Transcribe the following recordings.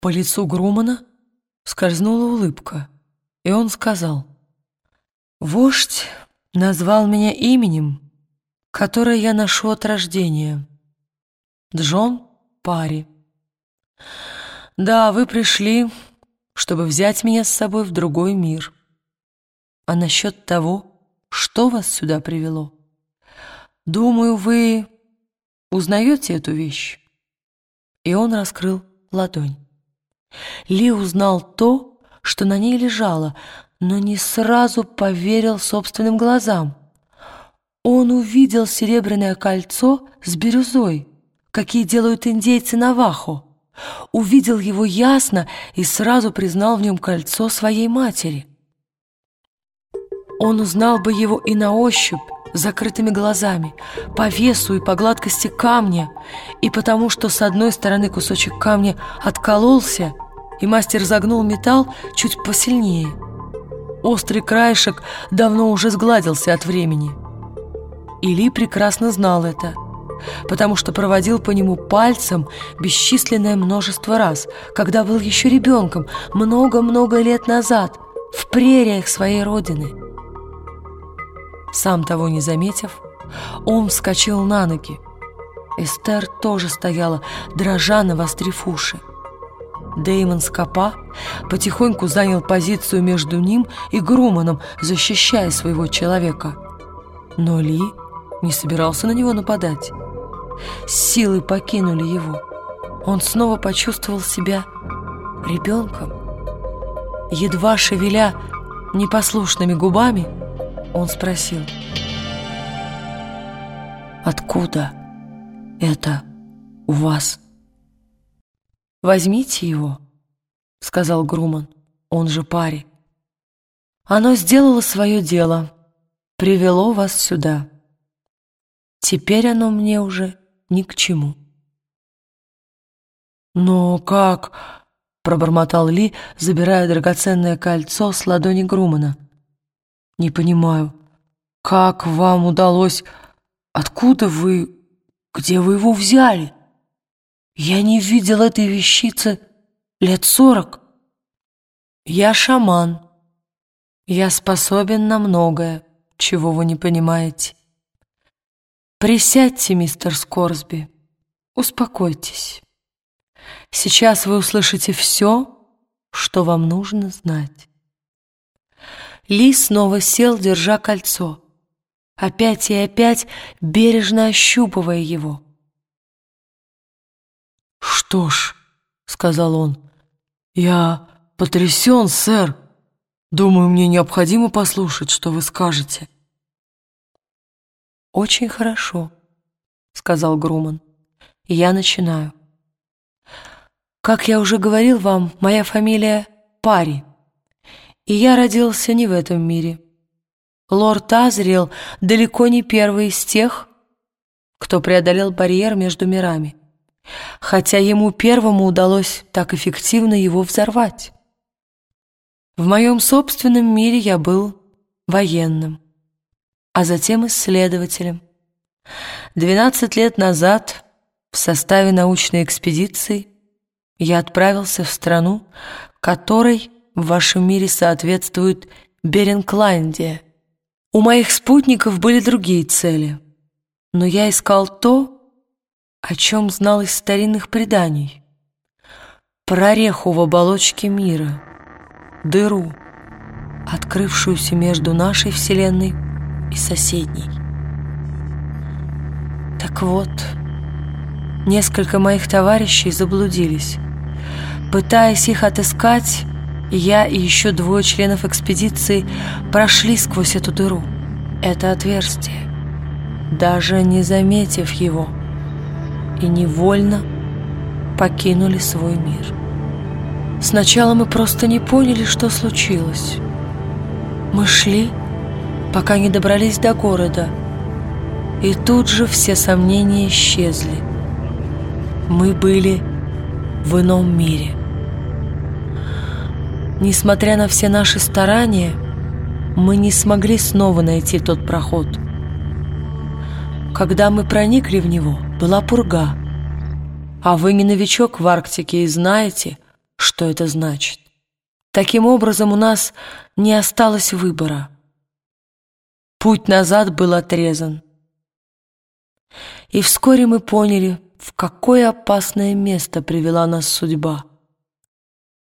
По лицу Грумана скользнула улыбка, и он сказал, «Вождь назвал меня именем, которое я ношу от рождения. Джон Пари. Да, вы пришли, чтобы взять меня с собой в другой мир. А насчет того, что вас сюда привело, думаю, вы узнаете эту вещь?» И он раскрыл ладонь. Ли узнал то, что на ней лежало, но не сразу поверил собственным глазам. Он увидел серебряное кольцо с бирюзой, какие делают индейцы Навахо. Увидел его ясно и сразу признал в нем кольцо своей матери. Он узнал бы его и на ощупь, закрытыми глазами, по весу и по гладкости камня, и потому что с одной стороны кусочек камня откололся, и мастер загнул металл чуть посильнее. Острый краешек давно уже сгладился от времени. Или прекрасно знал это, потому что проводил по нему пальцем бесчисленное множество раз, когда был еще ребенком, много-много лет назад, в прериях своей родины. Сам того не заметив, он вскочил на ноги. Эстер тоже стояла, дрожа навострив уши. Деймон Скопа потихоньку занял позицию между ним и Груманом, защищая своего человека. Но Ли не собирался на него нападать. Силы покинули его. Он снова почувствовал себя ребенком. Едва шевеля непослушными губами, он спросил, «Откуда это у вас?» «Возьмите его», — сказал Груман, он же паре. «Оно сделало свое дело, привело вас сюда. Теперь оно мне уже ни к чему». «Но как?» — пробормотал Ли, забирая драгоценное кольцо с ладони Грумана. «Не понимаю, как вам удалось... Откуда вы... Где вы его взяли? Я не видел этой вещицы лет сорок. Я шаман. Я способен на многое, чего вы не понимаете. Присядьте, мистер Скорсби, успокойтесь. Сейчас вы услышите все, что вам нужно знать. Ли снова сел, держа кольцо, опять и опять бережно ощупывая его. «Что ж», — сказал он, — «я потрясен, сэр. Думаю, мне необходимо послушать, что вы скажете». «Очень хорошо», — сказал Груман. «Я начинаю. Как я уже говорил вам, моя фамилия Пари и я родился не в этом мире. Лорд Азриэл далеко не первый из тех, кто преодолел барьер между мирами, хотя ему первому удалось так эффективно его взорвать. В моем собственном мире я был военным, а затем исследователем. Двенадцать лет назад в составе научной экспедиции я отправился в страну, которой в вашем мире соответствует Беренкландия. У моих спутников были другие цели, но я искал то, о чем знал из старинных преданий. Прореху в оболочке мира, дыру, открывшуюся между нашей Вселенной и соседней. Так вот, несколько моих товарищей заблудились. Пытаясь их отыскать, я и еще двое членов экспедиции прошли сквозь эту дыру, это отверстие, даже не заметив его, и невольно покинули свой мир. Сначала мы просто не поняли, что случилось. Мы шли, пока не добрались до города, и тут же все сомнения исчезли. Мы были в ином мире. Несмотря на все наши старания, мы не смогли снова найти тот проход. Когда мы проникли в него, была пурга. А вы не новичок в Арктике и знаете, что это значит. Таким образом, у нас не осталось выбора. Путь назад был отрезан. И вскоре мы поняли, в какое опасное место привела нас судьба.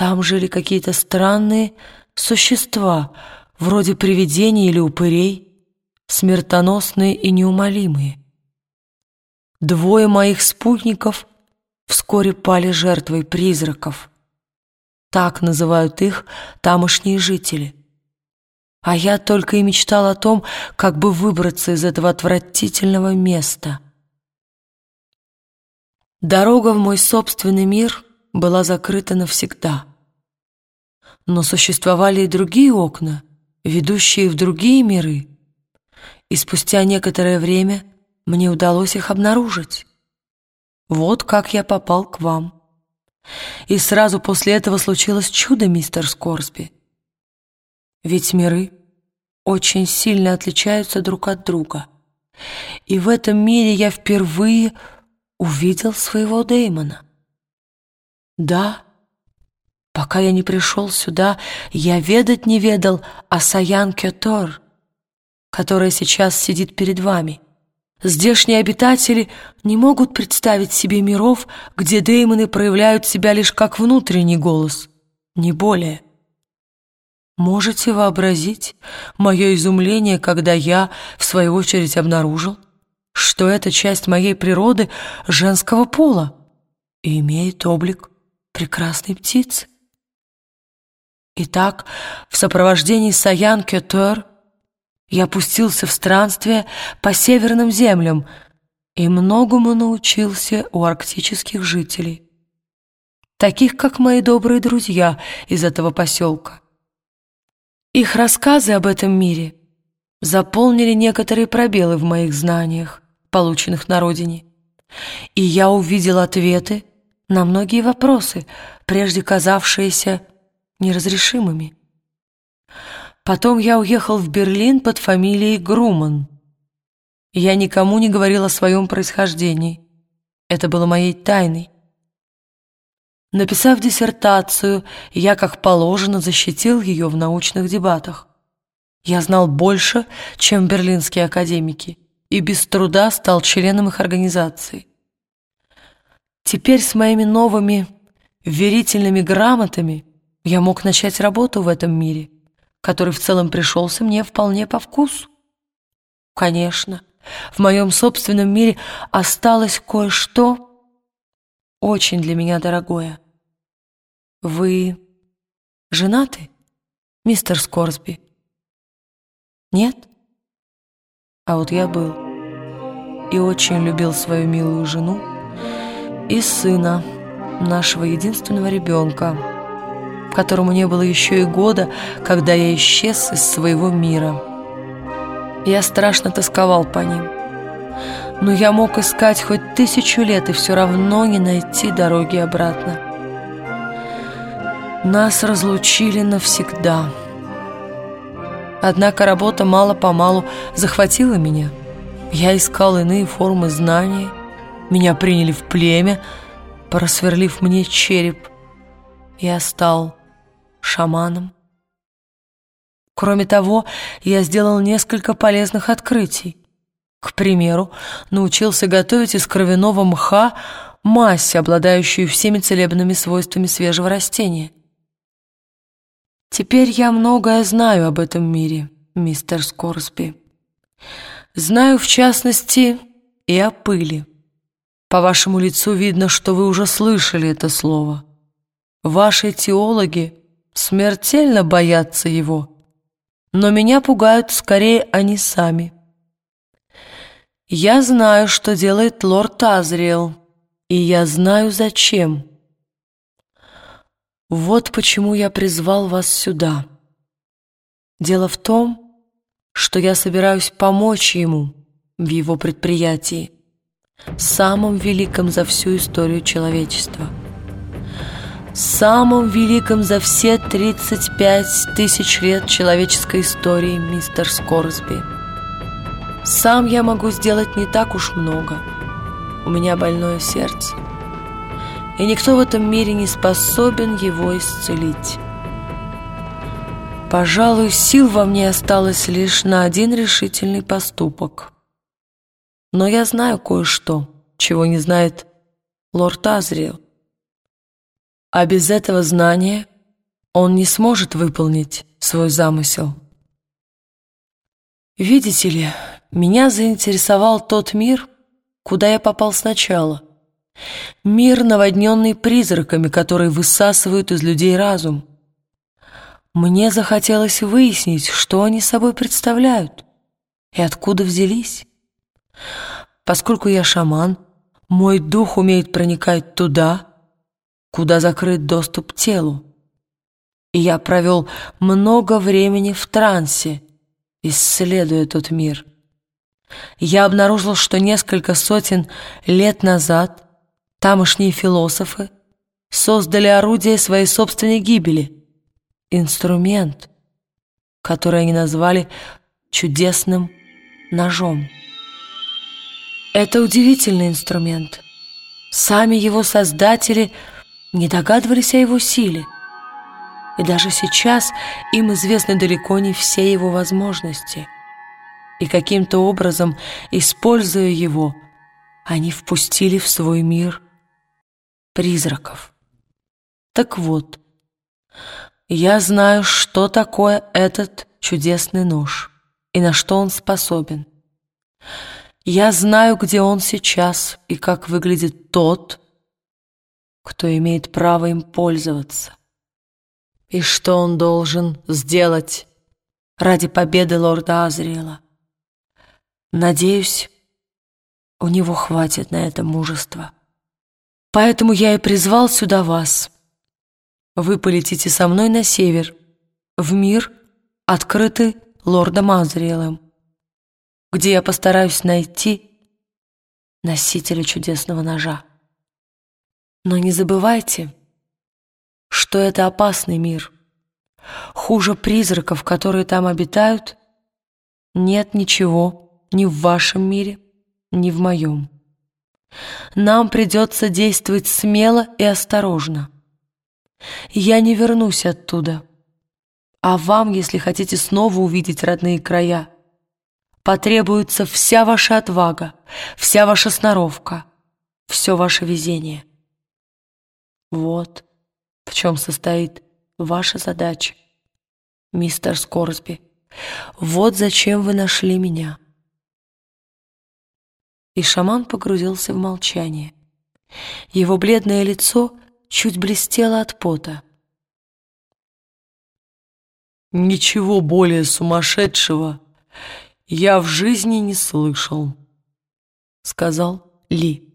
Там жили какие-то странные существа, вроде привидений или упырей, смертоносные и неумолимые. Двое моих спутников вскоре пали жертвой призраков. Так называют их тамошние жители. А я только и мечтал о том, как бы выбраться из этого отвратительного места. Дорога в мой собственный мир была закрыта навсегда. Но существовали и другие окна, ведущие в другие миры, и спустя некоторое время мне удалось их обнаружить. Вот как я попал к вам. И сразу после этого случилось чудо, мистер Скорсби. Ведь миры очень сильно отличаются друг от друга. И в этом мире я впервые увидел своего Дэймона. Да, пока я не пришел сюда, я ведать не ведал о Саян Кетор, которая сейчас сидит перед вами. Здешние обитатели не могут представить себе миров, где деймоны проявляют себя лишь как внутренний голос, не более. Можете вообразить мое изумление, когда я, в свою очередь, обнаружил, что эта часть моей природы женского пола и имеет облик прекрасной птицы. Итак, в сопровождении Саян Кетер я пустился в странствие по северным землям и многому научился у арктических жителей, таких как мои добрые друзья из этого поселка. Их рассказы об этом мире заполнили некоторые пробелы в моих знаниях, полученных на родине, и я увидел ответы на многие вопросы, прежде казавшиеся неразрешимыми. Потом я уехал в Берлин под фамилией Груман. Я никому не говорил о своем происхождении. Это было моей тайной. Написав диссертацию, я, как положено, защитил ее в научных дебатах. Я знал больше, чем берлинские академики, и без труда стал членом их организации. Теперь с моими новыми верительными грамотами я мог начать работу в этом мире — который в целом пришелся мне вполне по вкусу. Конечно, в моем собственном мире осталось кое-что очень для меня дорогое. Вы женаты, мистер Скорсби? Нет? А вот я был и очень любил свою милую жену и сына, нашего единственного ребенка — которому не было еще и года, когда я исчез из своего мира. Я страшно тосковал по ним. Но я мог искать хоть тысячу лет и все равно не найти дороги обратно. Нас разлучили навсегда. Однако работа мало-помалу захватила меня. Я искал иные формы знания. Меня приняли в племя, просверлив мне череп. Я стал шаманом. Кроме того, я сделал несколько полезных открытий. К примеру, научился готовить из кровяного мха мазь, обладающую всеми целебными свойствами свежего растения. Теперь я многое знаю об этом мире, мистер Скорсби. Знаю, в частности, и о пыли. По вашему лицу видно, что вы уже слышали это слово. Ваши теологи смертельно боятся его, но меня пугают скорее они сами. Я знаю, что делает лорд Азриэл, и я знаю, зачем. Вот почему я призвал вас сюда. Дело в том, что я собираюсь помочь ему в его предприятии, самом великом за всю историю человечества самым великим за все 35 тысяч лет человеческой истории, мистер Скорсби. Сам я могу сделать не так уж много. У меня больное сердце. и никто в этом мире не способен его исцелить. Пожалуй, сил во мне осталось лишь на один решительный поступок. Но я знаю кое-что, чего не знает лорд Азриэл. А без этого знания он не сможет выполнить свой замысел. Видите ли, меня заинтересовал тот мир, куда я попал сначала. Мир, наводненный призраками, которые высасывают из людей разум. Мне захотелось выяснить, что они собой представляют и откуда взялись. Поскольку я шаман, мой дух умеет проникать туда, куда закрыт доступ телу. И я провел много времени в трансе, исследуя тот мир. Я обнаружил, что несколько сотен лет назад тамошние философы создали орудие своей собственной гибели — инструмент, который они назвали чудесным ножом. Это удивительный инструмент. Сами его создатели не догадывались о его силе. И даже сейчас им известны далеко не все его возможности. И каким-то образом, используя его, они впустили в свой мир призраков. Так вот, я знаю, что такое этот чудесный нож и на что он способен. Я знаю, где он сейчас и как выглядит тот, кто имеет право им пользоваться. И что он должен сделать ради победы лорда Азриэла. Надеюсь, у него хватит на это мужества. Поэтому я и призвал сюда вас — вы полетите со мной на север, в мир, открытый лордом Азриэлем, где я постараюсь найти носителя чудесного ножа. Но не забывайте, что это опасный мир. Хуже призраков, которые там обитают, нет ничего ни в вашем мире, ни в моем. Нам придется действовать смело и осторожно. Я не вернусь оттуда. А вам, если хотите снова увидеть родные края, потребуется вся ваша отвага, вся ваша сноровка, все ваше везение. Вот в чем состоит ваша задача, мистер Скорсби. Вот зачем вы нашли меня. И шаман погрузился в молчание. Его бледное лицо чуть блестела от пота. «Ничего более сумасшедшего я в жизни не слышал», — сказал Ли.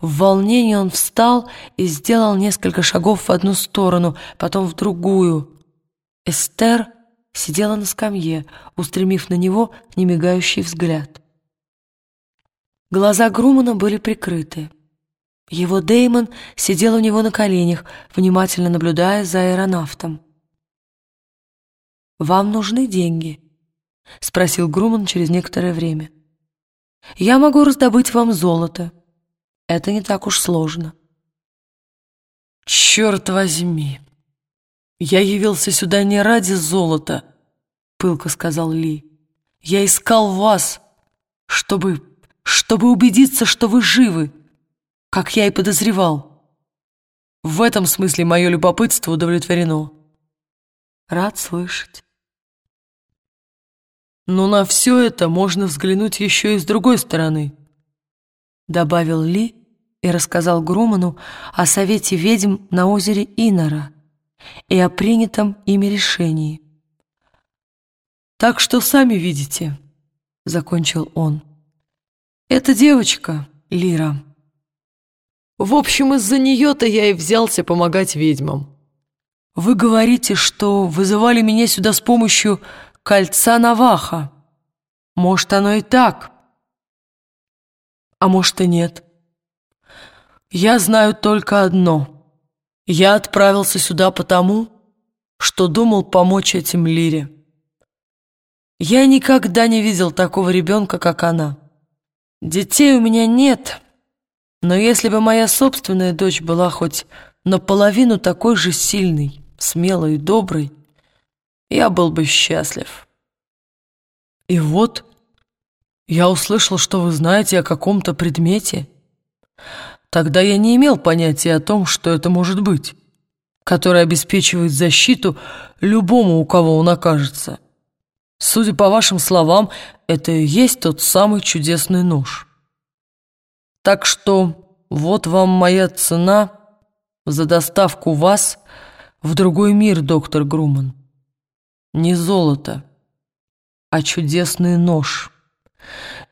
В волнении он встал и сделал несколько шагов в одну сторону, потом в другую. Эстер сидела на скамье, устремив на него немигающий взгляд. Глаза Грумана были прикрыты. Его Деймон сидел у него на коленях, внимательно наблюдая за аэронавтом. «Вам нужны деньги?» — спросил Груман через некоторое время. «Я могу раздобыть вам золото. Это не так уж сложно». «Черт возьми! Я явился сюда не ради золота», — пылко сказал Ли. «Я искал вас, чтобы... чтобы убедиться, что вы живы» как я и подозревал. В этом смысле мое любопытство удовлетворено. Рад слышать. Но на все это можно взглянуть еще и с другой стороны, добавил Ли и рассказал Груману о совете ведьм на озере Инора и о принятом ими решении. «Так что сами видите», — закончил он. «Эта девочка, Лира, в общем, из-за нее-то я и взялся помогать ведьмам. Вы говорите, что вызывали меня сюда с помощью кольца Наваха. Может, оно и так. А может, и нет. Я знаю только одно. Я отправился сюда потому, что думал помочь этим Лире. Я никогда не видел такого ребенка, как она. Детей у меня нет, Но если бы моя собственная дочь была хоть наполовину такой же сильной, смелой и доброй, я был бы счастлив. И вот я услышал, что вы знаете о каком-то предмете. Тогда я не имел понятия о том, что это может быть, который обеспечивает защиту любому, у кого он окажется. Судя по вашим словам, это и есть тот самый чудесный нож. Так что вот вам моя цена за доставку вас в другой мир, доктор Груман. Не золото, а чудесный нож.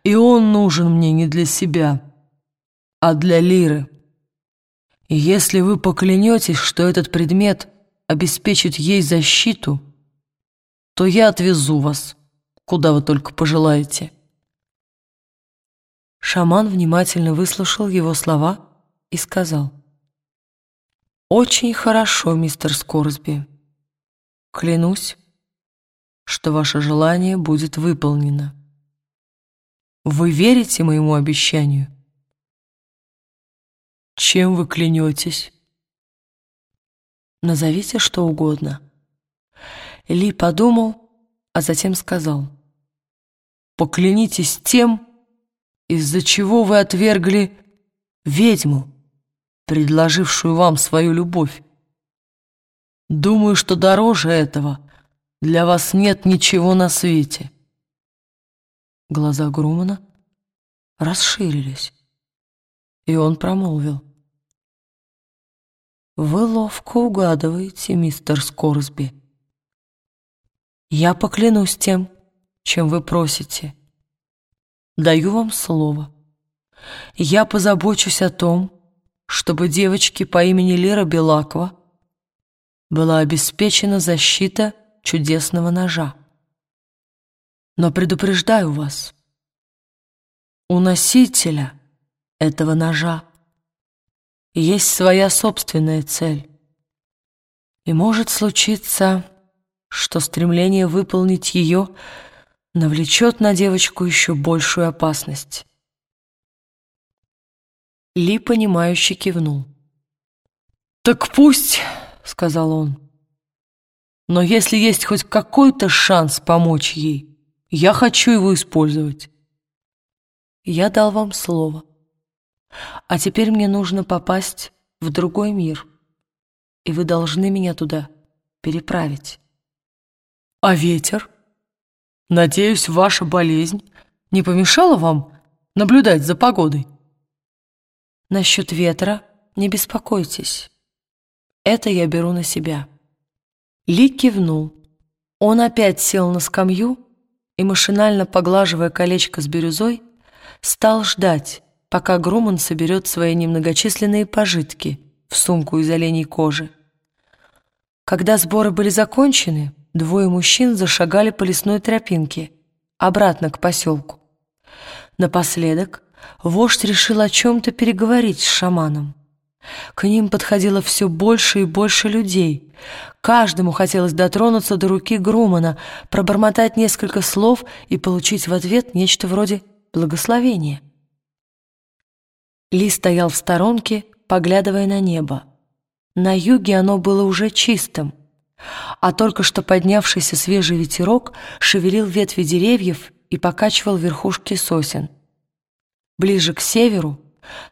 И он нужен мне не для себя, а для Лиры. И если вы поклянетесь, что этот предмет обеспечит ей защиту, то я отвезу вас, куда вы только пожелаете». Шаман внимательно выслушал его слова и сказал. «Очень хорошо, мистер Скорсби. Клянусь, что ваше желание будет выполнено. Вы верите моему обещанию?» «Чем вы клянетесь?» «Назовите что угодно». Ли подумал, а затем сказал. «Поклянитесь тем, из-за чего вы отвергли ведьму, предложившую вам свою любовь. Думаю, что дороже этого для вас нет ничего на свете». Глаза Грумана расширились, и он промолвил. «Вы ловко угадываете, мистер Скорсби. Я поклянусь тем, чем вы просите». Даю вам слово. Я позабочусь о том, чтобы девочке по имени Лера Белакова была обеспечена защита чудесного ножа. Но предупреждаю вас, у носителя этого ножа есть своя собственная цель. И может случиться, что стремление выполнить ее – навлечет на девочку еще большую опасность. Ли, понимающе кивнул. «Так пусть», — сказал он. «Но если есть хоть какой-то шанс помочь ей, я хочу его использовать». «Я дал вам слово. А теперь мне нужно попасть в другой мир, и вы должны меня туда переправить». «А ветер?» Надеюсь, ваша болезнь не помешала вам наблюдать за погодой? Насчет ветра не беспокойтесь. Это я беру на себя. Ли кивнул. Он опять сел на скамью и, машинально поглаживая колечко с бирюзой, стал ждать, пока Груман соберет свои немногочисленные пожитки в сумку из оленей кожи. Когда сборы были закончены, Двое мужчин зашагали по лесной тропинке, обратно к поселку. Напоследок вождь решил о чем-то переговорить с шаманом. К ним подходило все больше и больше людей. Каждому хотелось дотронуться до руки Грумана, пробормотать несколько слов и получить в ответ нечто вроде благословения. Ли стоял в сторонке, поглядывая на небо. На юге оно было уже чистым — а только что поднявшийся свежий ветерок шевелил ветви деревьев и покачивал верхушки сосен. Ближе к северу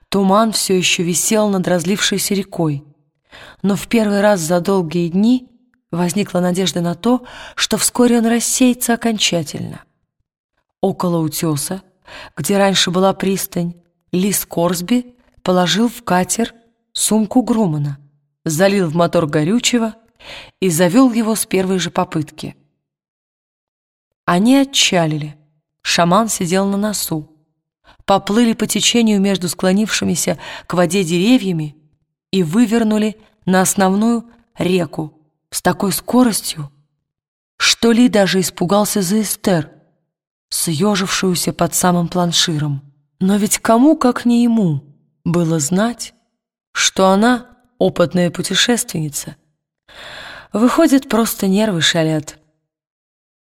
туман все еще висел над разлившейся рекой, но в первый раз за долгие дни возникла надежда на то, что вскоре он рассеется окончательно. Около утеса, где раньше была пристань, Лис Корсби положил в катер сумку Грумана, залил в мотор горючего и завел его с первой же попытки. Они отчалили. Шаман сидел на носу. Поплыли по течению между склонившимися к воде деревьями и вывернули на основную реку с такой скоростью, что Ли даже испугался за Эстер, съежившуюся под самым планширом. Но ведь кому, как не ему, было знать, что она опытная путешественница, Выходит, просто нервы шалят.